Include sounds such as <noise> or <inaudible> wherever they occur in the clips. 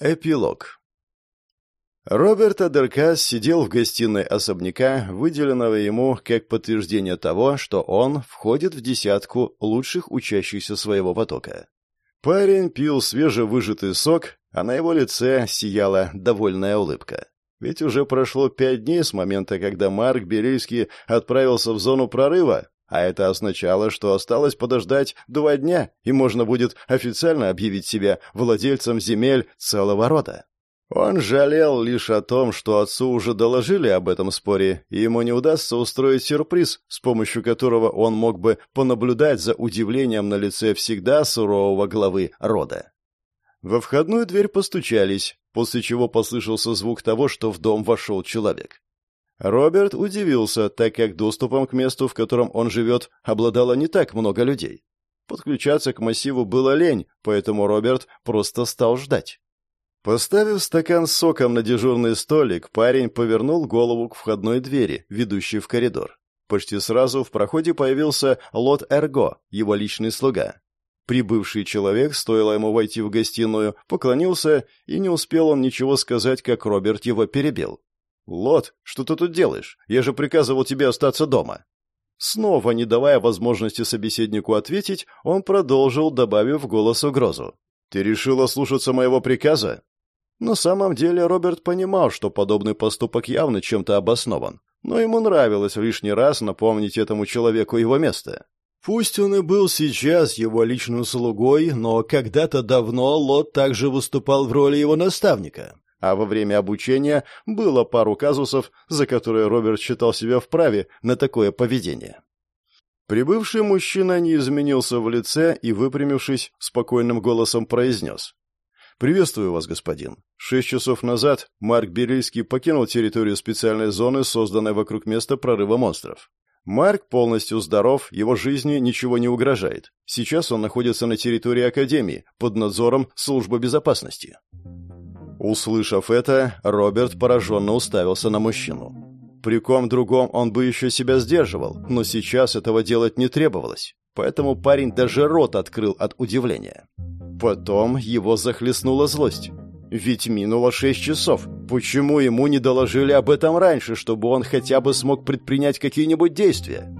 Эпилог. Роберт Адеркас сидел в гостиной особняка, выделенного ему как подтверждение того, что он входит в десятку лучших учащихся своего потока. Парень пил свежевыжатый сок, а на его лице сияла довольная улыбка. Ведь уже прошло пять дней с момента, когда Марк Берильский отправился в зону прорыва, а это означало, что осталось подождать два дня, и можно будет официально объявить себя владельцем земель целого рода. Он жалел лишь о том, что отцу уже доложили об этом споре, и ему не удастся устроить сюрприз, с помощью которого он мог бы понаблюдать за удивлением на лице всегда сурового главы рода. Во входную дверь постучались, после чего послышался звук того, что в дом вошел человек. Роберт удивился, так как доступом к месту, в котором он живет, обладало не так много людей. Подключаться к массиву было лень, поэтому Роберт просто стал ждать. Поставив стакан с соком на дежурный столик, парень повернул голову к входной двери, ведущей в коридор. Почти сразу в проходе появился Лот Эрго, его личный слуга. Прибывший человек, стоило ему войти в гостиную, поклонился, и не успел он ничего сказать, как Роберт его перебил. «Лот, что ты тут делаешь? Я же приказывал тебе остаться дома». Снова, не давая возможности собеседнику ответить, он продолжил, добавив в голос угрозу. «Ты решила слушаться моего приказа?» На самом деле Роберт понимал, что подобный поступок явно чем-то обоснован, но ему нравилось лишний раз напомнить этому человеку его место. Пусть он и был сейчас его личным слугой, но когда-то давно Лот также выступал в роли его наставника а во время обучения было пару казусов, за которые Роберт считал себя вправе на такое поведение. Прибывший мужчина не изменился в лице и, выпрямившись, спокойным голосом произнес. «Приветствую вас, господин. Шесть часов назад Марк Берильский покинул территорию специальной зоны, созданной вокруг места прорыва монстров. Марк полностью здоров, его жизни ничего не угрожает. Сейчас он находится на территории Академии, под надзором службы безопасности». Услышав это, Роберт пораженно уставился на мужчину. При ком другом он бы еще себя сдерживал, но сейчас этого делать не требовалось, поэтому парень даже рот открыл от удивления. Потом его захлестнула злость. Ведь минуло шесть часов. Почему ему не доложили об этом раньше, чтобы он хотя бы смог предпринять какие-нибудь действия?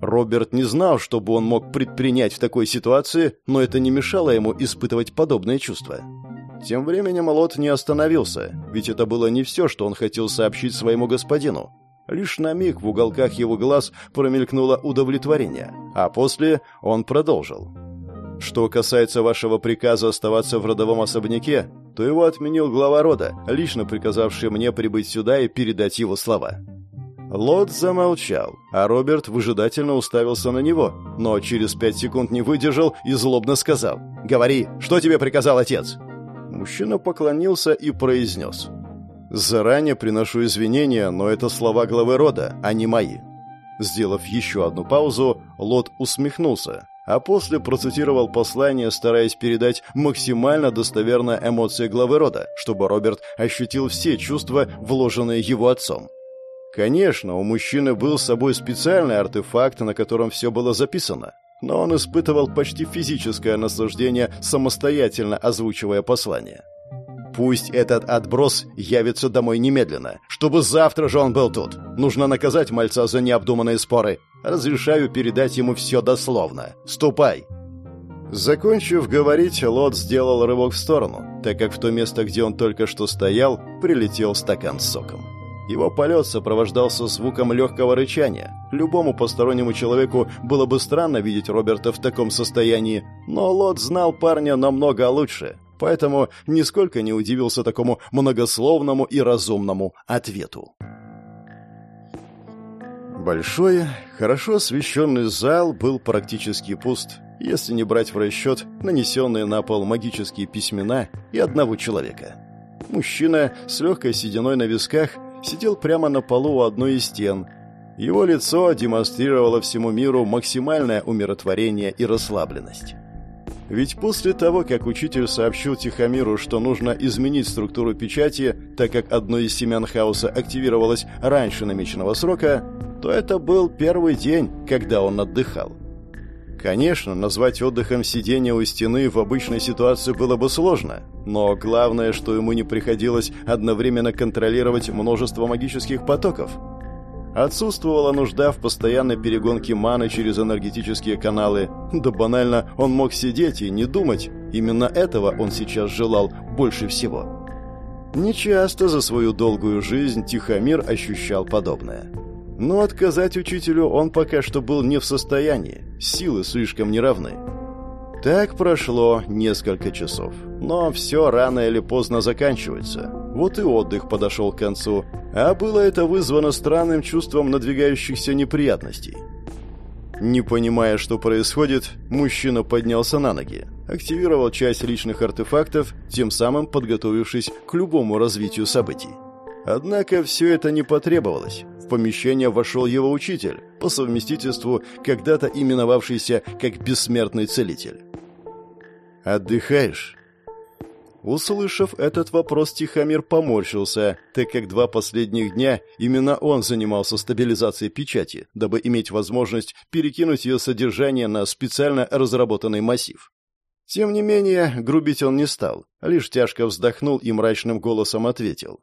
Роберт не знал, чтобы он мог предпринять в такой ситуации, но это не мешало ему испытывать подобные чувства. Тем временем Лот не остановился, ведь это было не все, что он хотел сообщить своему господину. Лишь на миг в уголках его глаз промелькнуло удовлетворение, а после он продолжил. «Что касается вашего приказа оставаться в родовом особняке, то его отменил глава рода, лично приказавший мне прибыть сюда и передать его слова». Лот замолчал, а Роберт выжидательно уставился на него, но через пять секунд не выдержал и злобно сказал «Говори, что тебе приказал отец?» Мужчина поклонился и произнес. «Заранее приношу извинения, но это слова главы рода, а не мои». Сделав еще одну паузу, Лот усмехнулся, а после процитировал послание, стараясь передать максимально достоверно эмоции главы рода, чтобы Роберт ощутил все чувства, вложенные его отцом. Конечно, у мужчины был с собой специальный артефакт, на котором все было записано но он испытывал почти физическое наслаждение, самостоятельно озвучивая послание. «Пусть этот отброс явится домой немедленно, чтобы завтра же он был тут. Нужно наказать мальца за необдуманные споры. Разрешаю передать ему все дословно. Ступай!» Закончив говорить, Лот сделал рывок в сторону, так как в то место, где он только что стоял, прилетел стакан с соком. Его полет сопровождался звуком легкого рычания. Любому постороннему человеку было бы странно видеть Роберта в таком состоянии, но Лот знал парня намного лучше, поэтому нисколько не удивился такому многословному и разумному ответу. Большой, хорошо освещенный зал был практически пуст, если не брать в расчет нанесенные на пол магические письмена и одного человека. Мужчина с легкой сединой на висках – сидел прямо на полу у одной из стен. Его лицо демонстрировало всему миру максимальное умиротворение и расслабленность. Ведь после того, как учитель сообщил Тихомиру, что нужно изменить структуру печати, так как одно из семян хаоса активировалось раньше намеченного срока, то это был первый день, когда он отдыхал. Конечно, назвать отдыхом сидение у стены в обычной ситуации было бы сложно – Но главное, что ему не приходилось одновременно контролировать множество магических потоков. Отсутствовала нужда в постоянной перегонке маны через энергетические каналы. Да банально, он мог сидеть и не думать. Именно этого он сейчас желал больше всего. Нечасто за свою долгую жизнь Тихомир ощущал подобное. Но отказать учителю он пока что был не в состоянии, силы слишком неравны. Так прошло несколько часов. Но все рано или поздно заканчивается. Вот и отдых подошел к концу. А было это вызвано странным чувством надвигающихся неприятностей. Не понимая, что происходит, мужчина поднялся на ноги, активировал часть личных артефактов, тем самым подготовившись к любому развитию событий. Однако все это не потребовалось. В помещение вошел его учитель, по совместительству когда-то именовавшийся как бессмертный целитель. «Отдыхаешь?» Услышав этот вопрос, Тихомир поморщился, так как два последних дня именно он занимался стабилизацией печати, дабы иметь возможность перекинуть ее содержание на специально разработанный массив. Тем не менее, грубить он не стал, лишь тяжко вздохнул и мрачным голосом ответил.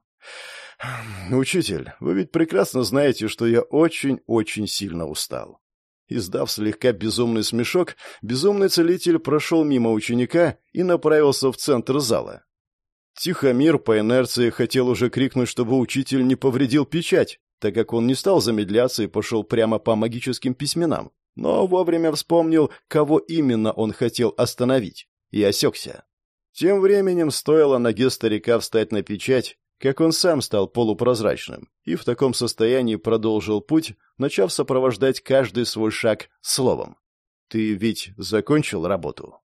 «Учитель, вы ведь прекрасно знаете, что я очень-очень сильно устал. Издав слегка безумный смешок, безумный целитель прошел мимо ученика и направился в центр зала. Тихомир по инерции хотел уже крикнуть, чтобы учитель не повредил печать, так как он не стал замедляться и пошел прямо по магическим письменам, но вовремя вспомнил, кого именно он хотел остановить, и осекся. Тем временем стоило ноге старика встать на печать, как он сам стал полупрозрачным, и в таком состоянии продолжил путь, начав сопровождать каждый свой шаг словом. «Ты ведь закончил работу?»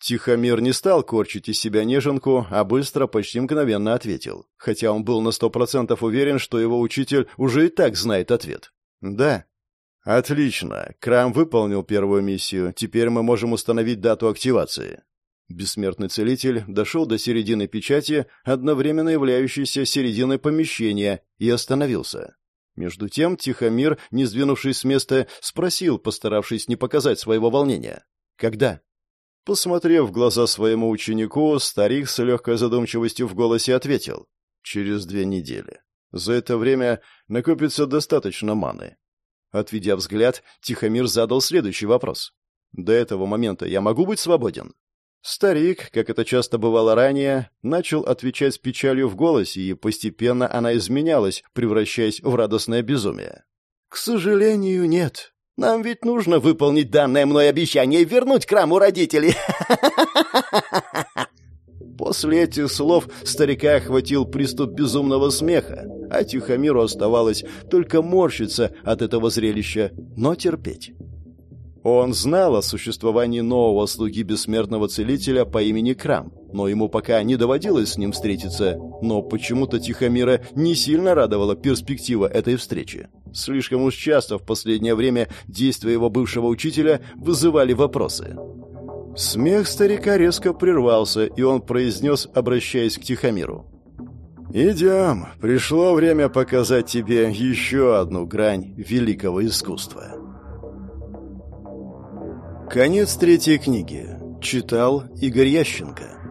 Тихомир не стал корчить из себя неженку, а быстро, почти мгновенно ответил, хотя он был на сто процентов уверен, что его учитель уже и так знает ответ. «Да». «Отлично. Крам выполнил первую миссию. Теперь мы можем установить дату активации. Бессмертный целитель дошел до середины печати, одновременно являющейся серединой помещения, и остановился. Между тем Тихомир, не сдвинувшись с места, спросил, постаравшись не показать своего волнения. «Когда?» Посмотрев в глаза своему ученику, старик с легкой задумчивостью в голосе ответил. «Через две недели. За это время накопится достаточно маны». Отведя взгляд, Тихомир задал следующий вопрос. «До этого момента я могу быть свободен?» Старик, как это часто бывало ранее, начал отвечать с печалью в голосе, и постепенно она изменялась, превращаясь в радостное безумие. «К сожалению, нет. Нам ведь нужно выполнить данное мной обещание и вернуть к раму родителей». <laughs> После этих слов старика охватил приступ безумного смеха, а Тихомиру оставалось только морщиться от этого зрелища, но терпеть. Он знал о существовании нового слуги бессмертного целителя по имени Крам, но ему пока не доводилось с ним встретиться, но почему-то Тихомира не сильно радовала перспектива этой встречи. Слишком уж часто в последнее время действия его бывшего учителя вызывали вопросы. Смех старика резко прервался, и он произнес, обращаясь к Тихомиру. «Идем. Пришло время показать тебе еще одну грань великого искусства». Конец третьей книги. Читал Игорь Ященко.